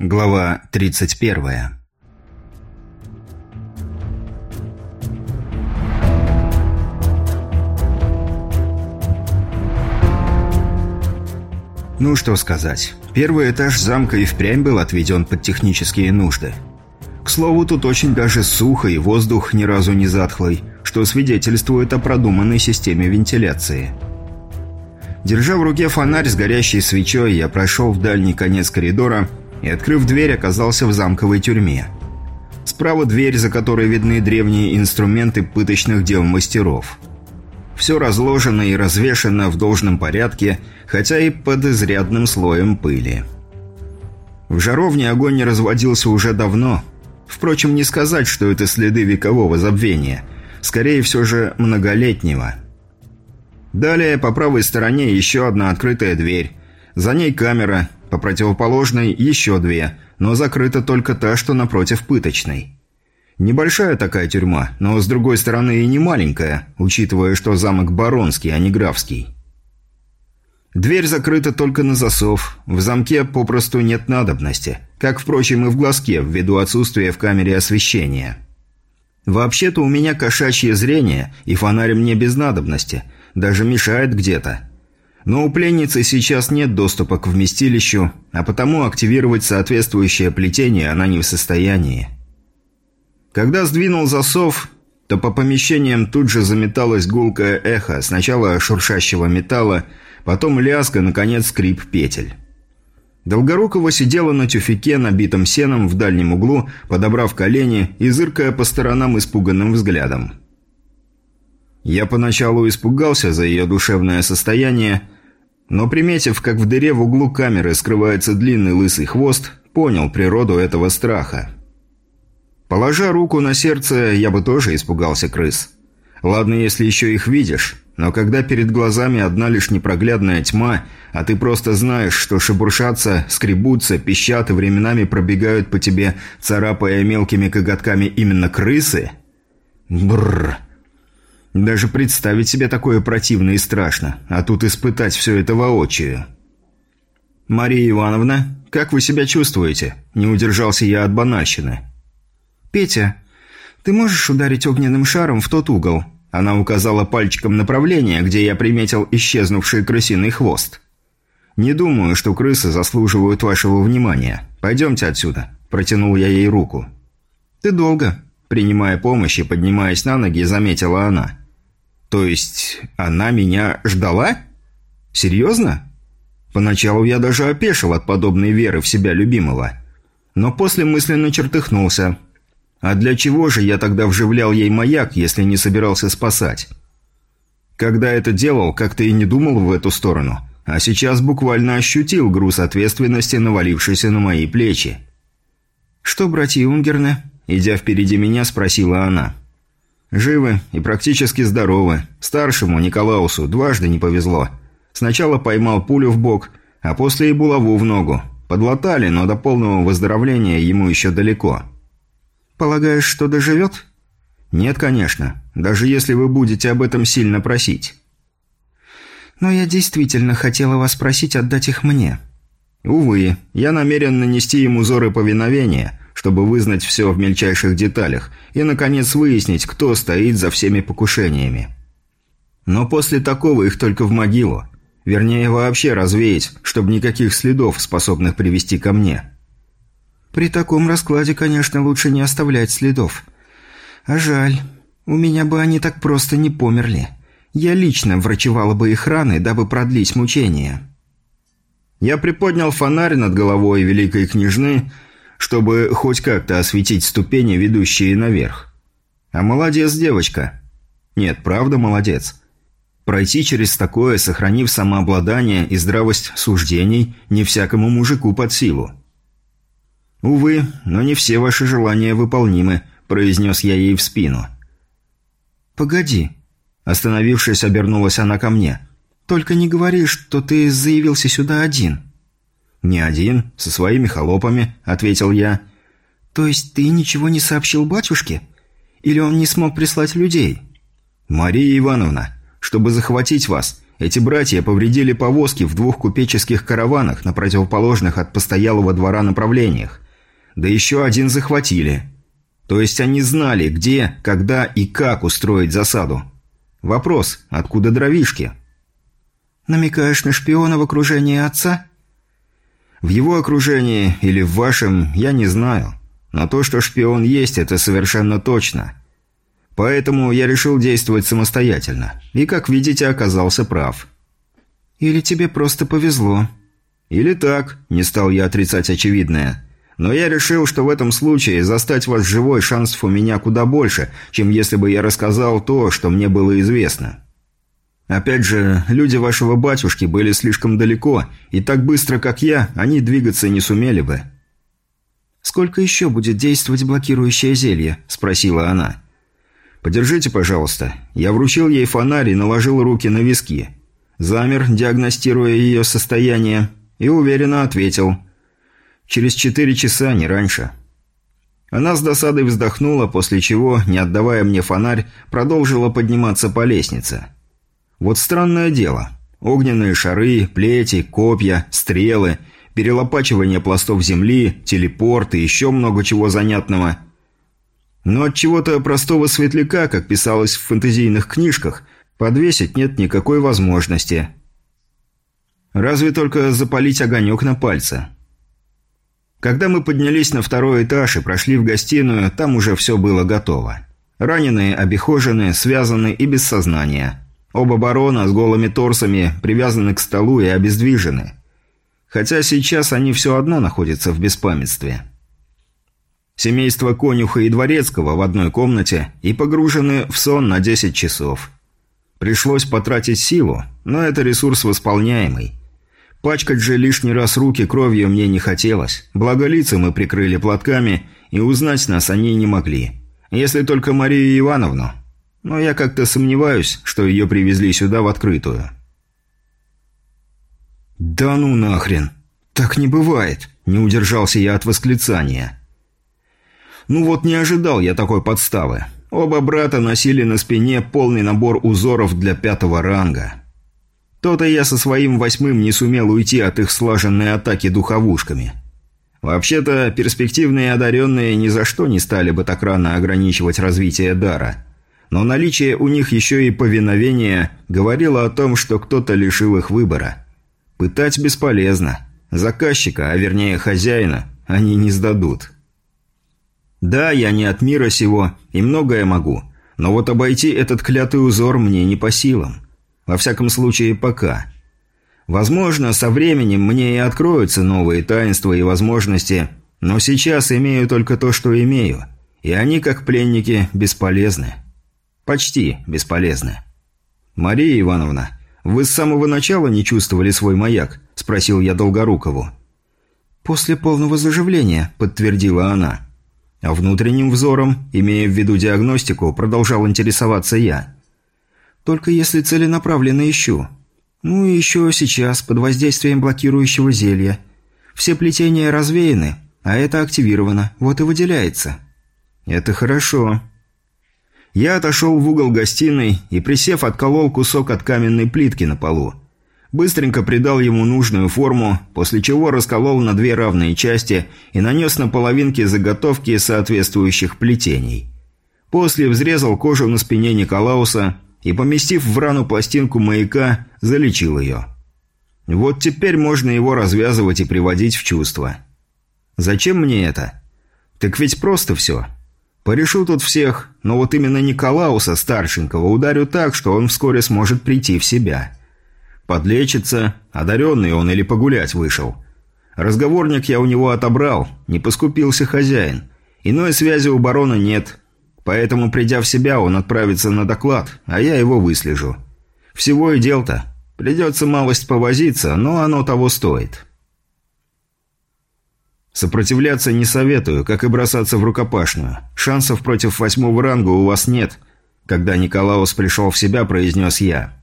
Глава 31 Ну что сказать. Первый этаж замка и впрямь был отведен под технические нужды. К слову, тут очень даже сухо и воздух ни разу не затхлый, что свидетельствует о продуманной системе вентиляции. Держа в руке фонарь с горящей свечой, я прошел в дальний конец коридора и, открыв дверь, оказался в замковой тюрьме. Справа дверь, за которой видны древние инструменты пыточных дел мастеров. Все разложено и развешено в должном порядке, хотя и под изрядным слоем пыли. В жаровне огонь не разводился уже давно. Впрочем, не сказать, что это следы векового забвения. Скорее, все же многолетнего. Далее, по правой стороне, еще одна открытая дверь. За ней камера, по противоположной еще две, но закрыта только та, что напротив пыточной. Небольшая такая тюрьма, но с другой стороны и не маленькая, учитывая, что замок Баронский, а не Графский. Дверь закрыта только на засов, в замке попросту нет надобности, как, впрочем, и в глазке, ввиду отсутствия в камере освещения. Вообще-то у меня кошачье зрение, и фонарь мне без надобности, даже мешает где-то. Но у пленницы сейчас нет доступа к вместилищу, а потому активировать соответствующее плетение она не в состоянии. Когда сдвинул засов, то по помещениям тут же заметалось гулкое эхо, сначала шуршащего металла, потом лязга, наконец скрип петель. Долгорукова сидела на тюфике, набитом сеном в дальнем углу, подобрав колени и зыркая по сторонам испуганным взглядом. Я поначалу испугался за ее душевное состояние, но приметив, как в дыре в углу камеры скрывается длинный лысый хвост, понял природу этого страха. Положа руку на сердце, я бы тоже испугался крыс. Ладно, если еще их видишь, но когда перед глазами одна лишь непроглядная тьма, а ты просто знаешь, что шебуршатся, скребутся, пищат и временами пробегают по тебе, царапая мелкими коготками именно крысы... Бррр. Даже представить себе такое противно и страшно, а тут испытать все это воочию. «Мария Ивановна, как вы себя чувствуете?» Не удержался я от банальщины. «Петя, ты можешь ударить огненным шаром в тот угол?» Она указала пальчиком направление, где я приметил исчезнувший крысиный хвост. «Не думаю, что крысы заслуживают вашего внимания. Пойдемте отсюда», – протянул я ей руку. «Ты долго», – принимая помощь и поднимаясь на ноги, заметила она. То есть она меня ждала? Серьезно? Поначалу я даже опешил от подобной веры в себя любимого. Но после мысленно чертыхнулся. А для чего же я тогда вживлял ей маяк, если не собирался спасать? Когда это делал, как-то и не думал в эту сторону. А сейчас буквально ощутил груз ответственности, навалившийся на мои плечи. «Что, братья Унгерны?» Идя впереди меня, спросила она. Живы и практически здоровы. Старшему, Николаусу, дважды не повезло. Сначала поймал пулю в бок, а после и булаву в ногу. Подлатали, но до полного выздоровления ему еще далеко. «Полагаешь, что доживет?» «Нет, конечно. Даже если вы будете об этом сильно просить». «Но я действительно хотела вас просить отдать их мне». «Увы, я намерен нанести ему узоры повиновения, чтобы вызнать все в мельчайших деталях и, наконец, выяснить, кто стоит за всеми покушениями. Но после такого их только в могилу. Вернее, вообще развеять, чтобы никаких следов, способных привести ко мне. При таком раскладе, конечно, лучше не оставлять следов. А жаль. У меня бы они так просто не померли. Я лично врачевала бы их раны, дабы продлить мучения. Я приподнял фонарь над головой великой княжны чтобы хоть как-то осветить ступени, ведущие наверх. А молодец девочка. Нет, правда молодец. Пройти через такое, сохранив самообладание и здравость суждений, не всякому мужику под силу. «Увы, но не все ваши желания выполнимы», – произнес я ей в спину. «Погоди». Остановившись, обернулась она ко мне. «Только не говори, что ты заявился сюда один». «Не один, со своими холопами», — ответил я. «То есть ты ничего не сообщил батюшке? Или он не смог прислать людей?» «Мария Ивановна, чтобы захватить вас, Эти братья повредили повозки в двух купеческих караванах на противоположных от постоялого двора направлениях. Да еще один захватили. То есть они знали, где, когда и как устроить засаду. Вопрос, откуда дровишки? «Намекаешь на шпиона в окружении отца?» «В его окружении или в вашем, я не знаю. Но то, что шпион есть, это совершенно точно. Поэтому я решил действовать самостоятельно. И, как видите, оказался прав». «Или тебе просто повезло?» «Или так», – не стал я отрицать очевидное. «Но я решил, что в этом случае застать вас живой шансов у меня куда больше, чем если бы я рассказал то, что мне было известно». Опять же, люди вашего батюшки были слишком далеко, и так быстро, как я, они двигаться не сумели бы». «Сколько еще будет действовать блокирующее зелье?» – спросила она. «Подержите, пожалуйста». Я вручил ей фонарь и наложил руки на виски. Замер, диагностируя ее состояние, и уверенно ответил. «Через четыре часа, не раньше». Она с досадой вздохнула, после чего, не отдавая мне фонарь, продолжила подниматься по лестнице. Вот странное дело. Огненные шары, плети, копья, стрелы, перелопачивание пластов земли, телепорт и еще много чего занятного. Но от чего-то простого светляка, как писалось в фэнтезийных книжках, подвесить нет никакой возможности. Разве только запалить огонек на пальце. Когда мы поднялись на второй этаж и прошли в гостиную, там уже все было готово. Раненые, обихожены, связаны и без сознания – Оба барона с голыми торсами привязаны к столу и обездвижены. Хотя сейчас они все одно находятся в беспамятстве. Семейство конюха и дворецкого в одной комнате и погружены в сон на 10 часов. Пришлось потратить силу, но это ресурс восполняемый. Пачкать же лишний раз руки кровью мне не хотелось. Благо лица мы прикрыли платками, и узнать нас они не могли. Если только Марию Ивановну но я как-то сомневаюсь, что ее привезли сюда в открытую. «Да ну нахрен! Так не бывает!» – не удержался я от восклицания. Ну вот не ожидал я такой подставы. Оба брата носили на спине полный набор узоров для пятого ранга. То-то я со своим восьмым не сумел уйти от их слаженной атаки духовушками. Вообще-то, перспективные одаренные ни за что не стали бы так рано ограничивать развитие дара – но наличие у них еще и повиновения говорило о том, что кто-то лишил их выбора. Пытать бесполезно. Заказчика, а вернее хозяина, они не сдадут. Да, я не от мира сего и многое могу, но вот обойти этот клятый узор мне не по силам. Во всяком случае, пока. Возможно, со временем мне и откроются новые таинства и возможности, но сейчас имею только то, что имею, и они, как пленники, бесполезны. «Почти бесполезны». «Мария Ивановна, вы с самого начала не чувствовали свой маяк?» – спросил я Долгорукову. «После полного заживления», – подтвердила она. А внутренним взором, имея в виду диагностику, продолжал интересоваться я. «Только если целенаправленно ищу. Ну и еще сейчас, под воздействием блокирующего зелья. Все плетения развеяны, а это активировано, вот и выделяется». «Это хорошо», я отошел в угол гостиной и, присев, отколол кусок от каменной плитки на полу. Быстренько придал ему нужную форму, после чего расколол на две равные части и нанес на половинки заготовки соответствующих плетений. После взрезал кожу на спине Николауса и, поместив в рану пластинку маяка, залечил ее. Вот теперь можно его развязывать и приводить в чувство. Зачем мне это? Так ведь просто все. Порешу тут всех, но вот именно Николауса старшенького ударю так, что он вскоре сможет прийти в себя. Подлечится, одаренный он или погулять вышел. Разговорник я у него отобрал, не поскупился хозяин. Иной связи у барона нет, поэтому, придя в себя, он отправится на доклад, а я его выслежу. Всего и дел-то. Придется малость повозиться, но оно того стоит». Сопротивляться не советую, как и бросаться в рукопашную. Шансов против восьмого ранга у вас нет. Когда Николаус пришел в себя, произнес я.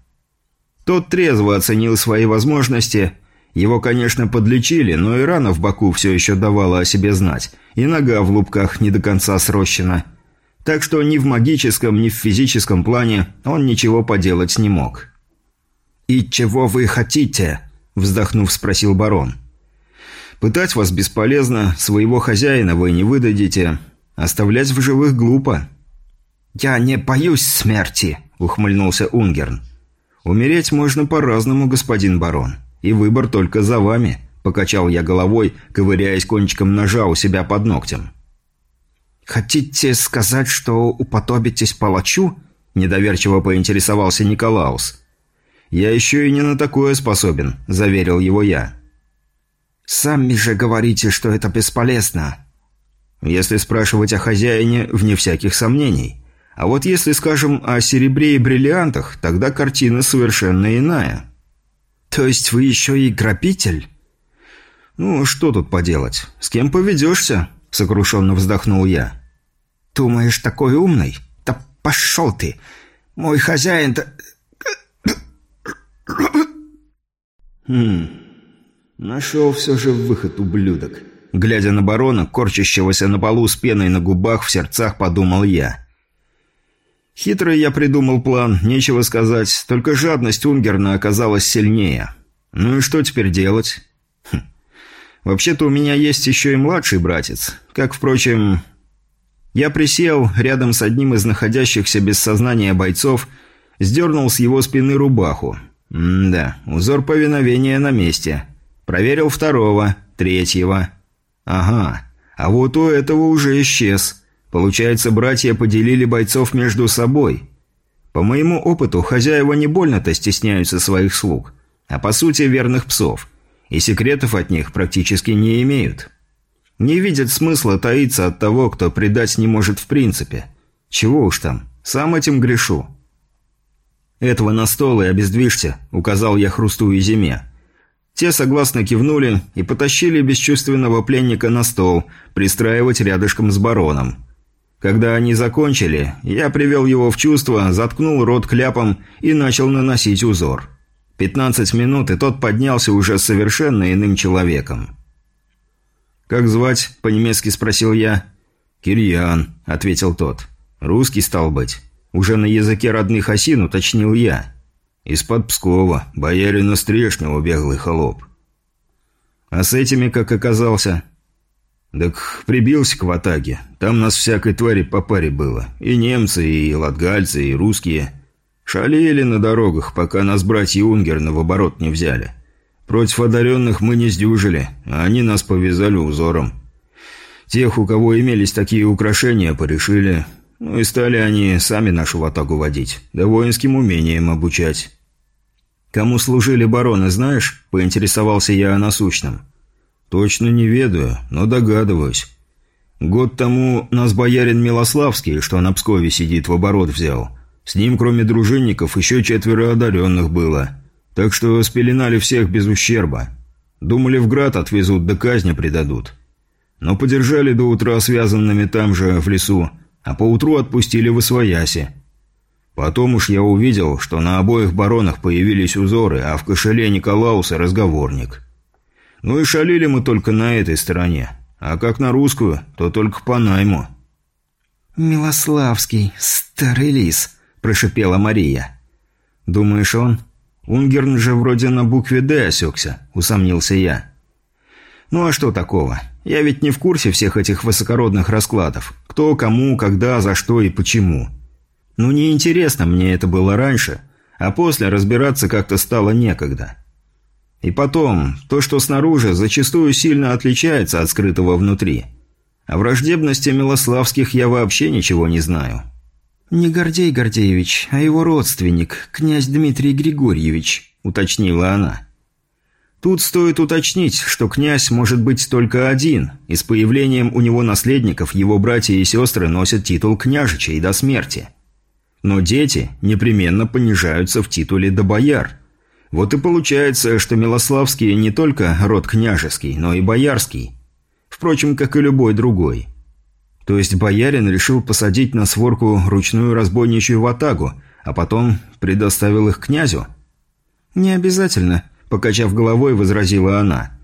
Тот трезво оценил свои возможности. Его, конечно, подлечили, но и рана в боку все еще давала о себе знать. И нога в лупках не до конца срощена. Так что ни в магическом, ни в физическом плане он ничего поделать не мог. «И чего вы хотите?» – вздохнув, спросил барон. «Пытать вас бесполезно, своего хозяина вы не выдадите. Оставлять в живых глупо». «Я не боюсь смерти», – ухмыльнулся Унгерн. «Умереть можно по-разному, господин барон. И выбор только за вами», – покачал я головой, ковыряясь кончиком ножа у себя под ногтем. «Хотите сказать, что уподобитесь палачу?» – недоверчиво поинтересовался Николаус. «Я еще и не на такое способен», – заверил его я. «Сами же говорите, что это бесполезно». «Если спрашивать о хозяине, вне всяких сомнений». А вот если скажем о серебре и бриллиантах, тогда картина совершенно иная. То есть вы еще и грабитель? Ну, что тут поделать? С кем поведешься? Сокрушенно вздохнул я. Думаешь, такой умный? Да пошел ты! Мой хозяин-то... Хм... Нашел все же выход, ублюдок. Глядя на барона, корчащегося на полу с пеной на губах, в сердцах подумал я. Хитрый я придумал план, нечего сказать, только жадность Унгерна оказалась сильнее. Ну и что теперь делать? Хм. Вообще-то у меня есть еще и младший братец. Как, впрочем... Я присел рядом с одним из находящихся без сознания бойцов, сдернул с его спины рубаху. М да, узор повиновения на месте. Проверил второго, третьего. Ага, а вот у этого уже исчез. Получается, братья поделили бойцов между собой. По моему опыту, хозяева не больно-то стесняются своих слуг, а по сути верных псов, и секретов от них практически не имеют. Не видят смысла таиться от того, кто предать не может в принципе. Чего уж там, сам этим грешу. «Этого на стол и обездвижьте», — указал я Хрусту и Зиме. Те согласно кивнули и потащили бесчувственного пленника на стол, пристраивать рядышком с бароном. Когда они закончили, я привел его в чувство, заткнул рот кляпом и начал наносить узор. 15 минут, и тот поднялся уже совершенно иным человеком. «Как звать?» – по-немецки спросил я. «Кирьян», – ответил тот. «Русский стал быть». Уже на языке родных осин уточнил я. «Из-под Пскова, боярина Стрешнего беглый холоп». «А с этими как оказался?» «Так прибился к Ватаге. Там нас всякой твари по паре было. И немцы, и латгальцы, и русские. Шалели на дорогах, пока нас братья Унгерна в оборот не взяли. Против одаренных мы не сдюжили, а они нас повязали узором. Тех, у кого имелись такие украшения, порешили. Ну и стали они сами нашу Ватагу водить, да воинским умением обучать». «Кому служили бароны, знаешь?» – поинтересовался я о насущном. «Точно не ведаю, но догадываюсь. Год тому нас боярин Милославский, что на Пскове сидит, в оборот взял. С ним, кроме дружинников, еще четверо одаренных было. Так что спеленали всех без ущерба. Думали, в град отвезут, да казни предадут. Но подержали до утра связанными там же, в лесу, а поутру отпустили в Освояси. Потом уж я увидел, что на обоих баронах появились узоры, а в кошеле Николауса разговорник». Ну и шалили мы только на этой стороне. А как на русскую, то только по найму». «Милославский, старый лис», – прошипела Мария. «Думаешь, он? Унгерн же вроде на букве «Д» осекся», – усомнился я. «Ну а что такого? Я ведь не в курсе всех этих высокородных раскладов. Кто, кому, когда, за что и почему. Ну неинтересно мне это было раньше, а после разбираться как-то стало некогда». И потом, то, что снаружи, зачастую сильно отличается от скрытого внутри. О враждебности Милославских я вообще ничего не знаю. «Не Гордей Гордеевич, а его родственник, князь Дмитрий Григорьевич», – уточнила она. Тут стоит уточнить, что князь может быть только один, и с появлением у него наследников его братья и сестры носят титул княжичей до смерти. Но дети непременно понижаются в титуле до бояр – вот и получается, что Милославский не только род княжеский, но и боярский. Впрочем, как и любой другой. То есть боярин решил посадить на сворку ручную разбойничью ватагу, а потом предоставил их князю? «Не обязательно», – покачав головой, возразила она.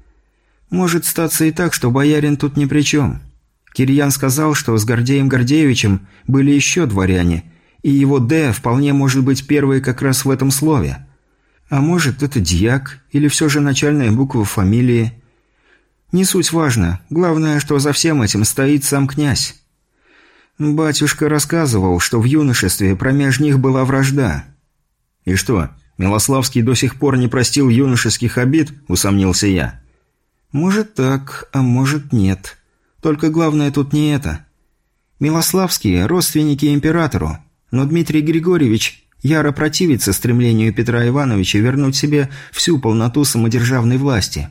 «Может статься и так, что боярин тут ни при чем. Кирьян сказал, что с Гордеем Гордеевичем были еще дворяне, и его «Д» вполне может быть первый как раз в этом слове. А может, это дьяк, или все же начальная буква фамилии. Не суть важно. Главное, что за всем этим стоит сам князь. Батюшка рассказывал, что в юношестве промеж них была вражда. И что, Милославский до сих пор не простил юношеских обид, усомнился я. Может так, а может нет. Только главное тут не это. Милославские – родственники императору, но Дмитрий Григорьевич яро противится стремлению Петра Ивановича вернуть себе всю полноту самодержавной власти.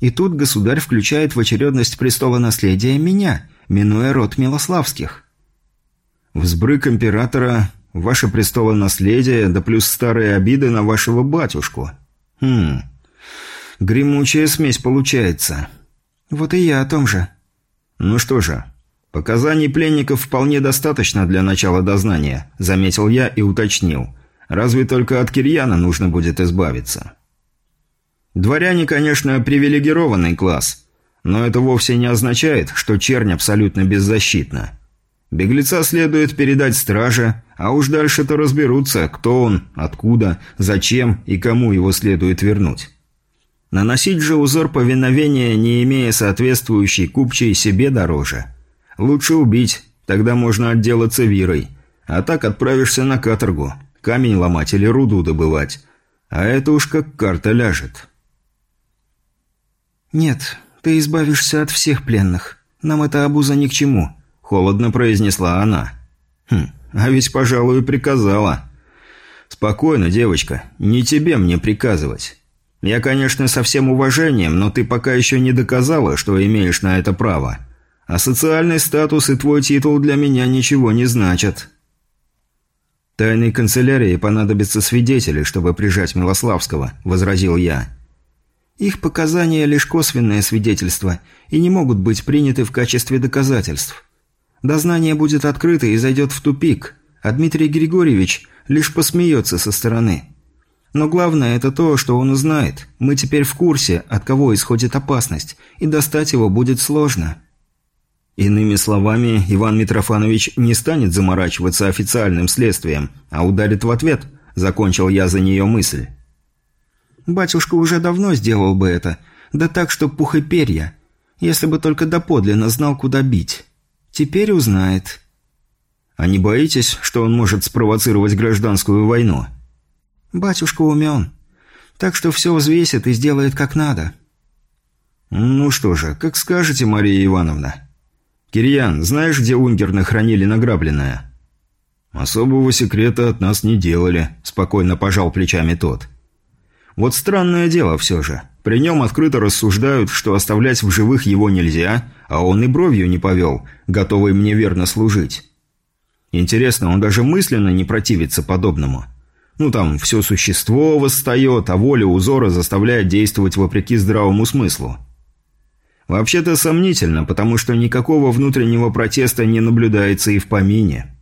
И тут государь включает в очередность престола наследия меня, минуя род Милославских. Взбрык императора Ваше престолонаследие, да плюс старые обиды на вашего батюшку. Хм. Гремучая смесь получается. Вот и я о том же. Ну что же, показаний пленников вполне достаточно для начала дознания, заметил я и уточнил. Разве только от Кирьяна нужно будет избавиться. Дворяне, конечно, привилегированный класс, но это вовсе не означает, что чернь абсолютно беззащитна. Беглеца следует передать страже, а уж дальше-то разберутся, кто он, откуда, зачем и кому его следует вернуть. Наносить же узор повиновения, не имея соответствующей купчей, себе дороже. Лучше убить, тогда можно отделаться вирой. А так отправишься на каторгу, камень ломать или руду добывать. А это уж как карта ляжет. «Нет, ты избавишься от всех пленных. Нам эта обуза ни к чему», Холодно произнесла она. Хм, а ведь, пожалуй, приказала. Спокойно, девочка, не тебе мне приказывать. Я, конечно, со всем уважением, но ты пока еще не доказала, что имеешь на это право. А социальный статус и твой титул для меня ничего не значат. Тайной канцелярии понадобятся свидетели, чтобы прижать Милославского, возразил я. Их показания лишь косвенное свидетельство и не могут быть приняты в качестве доказательств. Дознание будет открыто и зайдет в тупик, а Дмитрий Григорьевич лишь посмеется со стороны. Но главное это то, что он узнает. Мы теперь в курсе, от кого исходит опасность, и достать его будет сложно. Иными словами, Иван Митрофанович не станет заморачиваться официальным следствием, а ударит в ответ, закончил я за нее мысль. Батюшка уже давно сделал бы это, да так, что пух и перья, если бы только доподлинно знал, куда бить. Теперь узнает. А не боитесь, что он может спровоцировать гражданскую войну? Батюшка умен. Так что все взвесит и сделает как надо. Ну что же, как скажете, Мария Ивановна. Кирьян, знаешь, где Унгерны хранили награбленное? Особого секрета от нас не делали, спокойно пожал плечами тот. Вот странное дело все же. При нем открыто рассуждают, что оставлять в живых его нельзя, а он и бровью не повел, готовый мне верно служить. Интересно, он даже мысленно не противится подобному. Ну там, все существо восстает, а воля узора заставляет действовать вопреки здравому смыслу. Вообще-то сомнительно, потому что никакого внутреннего протеста не наблюдается и в помине.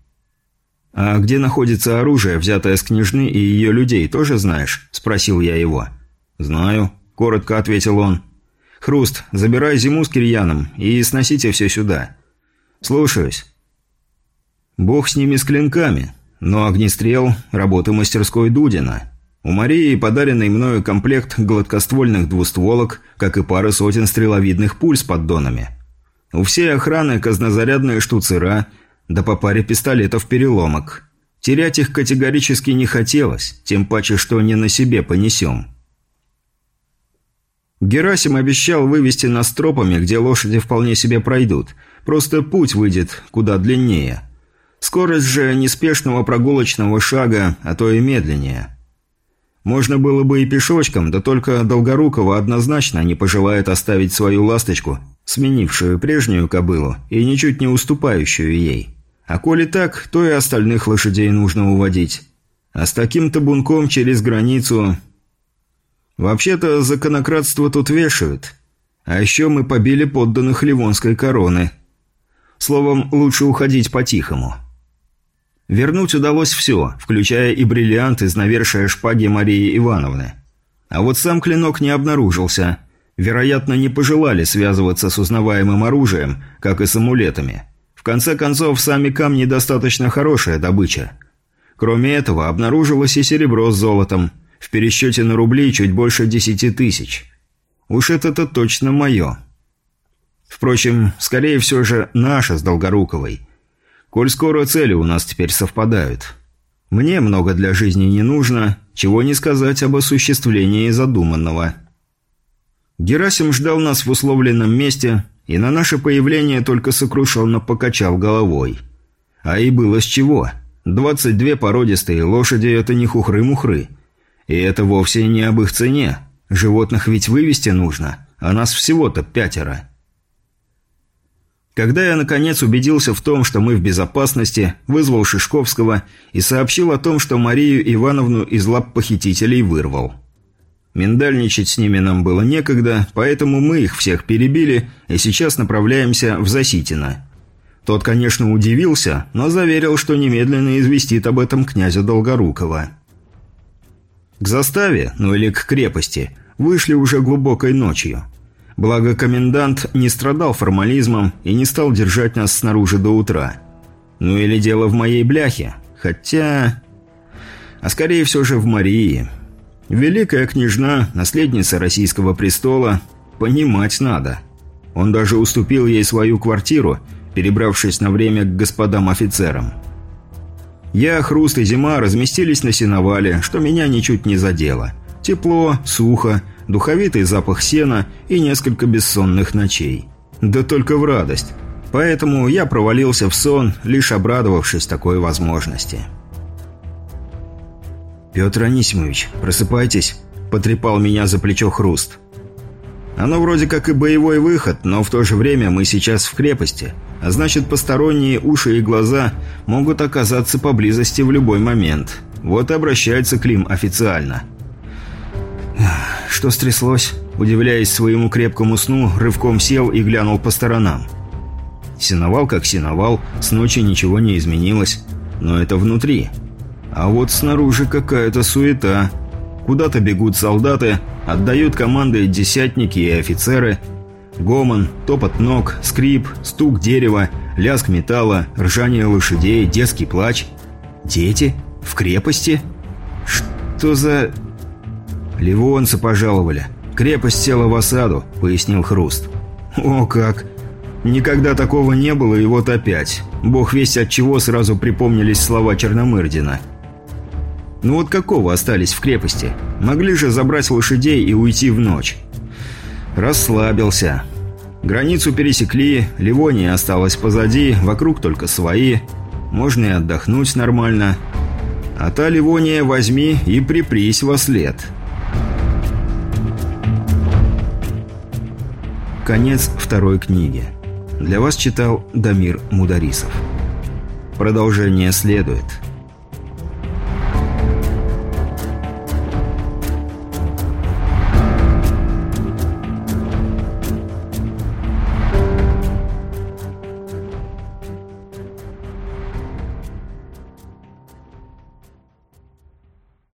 «А где находится оружие, взятое с княжны и ее людей, тоже знаешь?» – спросил я его. «Знаю», – коротко ответил он. «Хруст, забирай зиму с Кирьяном и сносите все сюда». «Слушаюсь». «Бог с ними с клинками, но огнестрел – работа мастерской Дудина». У Марии подаренный мною комплект гладкоствольных двустволок, как и пара сотен стреловидных пуль с поддонами. У всей охраны казнозарядные штуцера, да по паре пистолетов-переломок. Терять их категорически не хотелось, тем паче, что не на себе понесем. Герасим обещал вывести нас тропами, где лошади вполне себе пройдут. Просто путь выйдет куда длиннее. Скорость же неспешного прогулочного шага, а то и медленнее. Можно было бы и пешочком, да только Долгорукова однозначно не пожелает оставить свою ласточку, сменившую прежнюю кобылу и ничуть не уступающую ей. А коли так, то и остальных лошадей нужно уводить. А с таким табунком через границу Вообще-то законократство тут вешают. А еще мы побили подданных Ливонской короны. Словом, лучше уходить по-тихому. Вернуть удалось все, включая и бриллиант из навершия шпаги Марии Ивановны. А вот сам клинок не обнаружился. Вероятно, не пожелали связываться с узнаваемым оружием, как и с амулетами. В конце концов, сами камни достаточно хорошая добыча. Кроме этого, обнаружилось и серебро с золотом – В пересчете на рубли чуть больше десяти тысяч. Уж это-то точно мое. Впрочем, скорее все же наша с Долгоруковой. Коль скоро цели у нас теперь совпадают. Мне много для жизни не нужно, чего не сказать об осуществлении задуманного. Герасим ждал нас в условленном месте, и на наше появление только сокрушенно покачал головой. А и было с чего. Двадцать две породистые лошади – это не хухры-мухры. И это вовсе не об их цене. Животных ведь вывести нужно, а нас всего-то пятеро. Когда я, наконец, убедился в том, что мы в безопасности, вызвал Шишковского и сообщил о том, что Марию Ивановну из лап похитителей вырвал. Миндальничать с ними нам было некогда, поэтому мы их всех перебили и сейчас направляемся в Заситино. Тот, конечно, удивился, но заверил, что немедленно известит об этом князя Долгорукова. К заставе, ну или к крепости, вышли уже глубокой ночью – Благо, комендант не страдал формализмом и не стал держать нас снаружи до утра. Ну или дело в моей бляхе. Хотя... А скорее все же в Марии. Великая княжна, наследница российского престола, понимать надо. Он даже уступил ей свою квартиру, перебравшись на время к господам офицерам. Я, Хруст и Зима разместились на сеновале, что меня ничуть не задело. Тепло, сухо, духовитый запах сена и несколько бессонных ночей. Да только в радость. Поэтому я провалился в сон, лишь обрадовавшись такой возможности. «Петр Анисимович, просыпайтесь», – потрепал меня за плечо хруст. «Оно вроде как и боевой выход, но в то же время мы сейчас в крепости, а значит посторонние уши и глаза могут оказаться поблизости в любой момент. Вот и обращается Клим официально». «Что стряслось?» Удивляясь своему крепкому сну, рывком сел и глянул по сторонам. Синовал как синовал, с ночи ничего не изменилось. Но это внутри. А вот снаружи какая-то суета. Куда-то бегут солдаты, отдают команды десятники и офицеры. Гомон, топот ног, скрип, стук дерева, лязг металла, ржание лошадей, детский плач. Дети? В крепости? Что за... «Ливонцы пожаловали. Крепость села в осаду», — пояснил Хруст. «О как! Никогда такого не было, и вот опять. Бог весть от чего сразу припомнились слова Черномырдина. Ну вот какого остались в крепости? Могли же забрать лошадей и уйти в ночь. Расслабился. Границу пересекли, Ливония осталась позади, вокруг только свои. Можно и отдохнуть нормально. А та Ливония возьми и припрись во след». Конец второй книги. Для вас читал Дамир Мударисов. Продолжение следует.